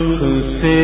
ہے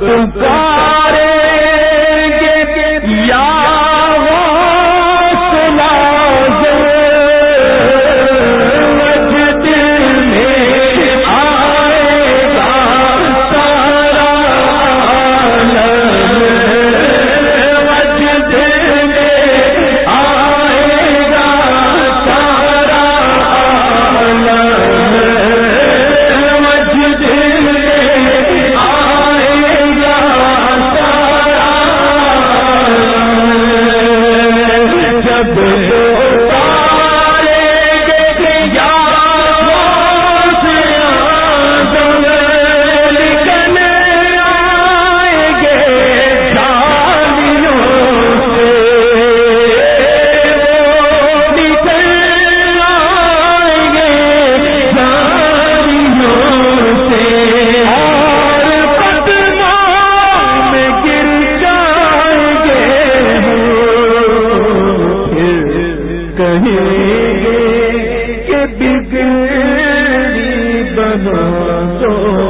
تم کا بگڑی بنا دو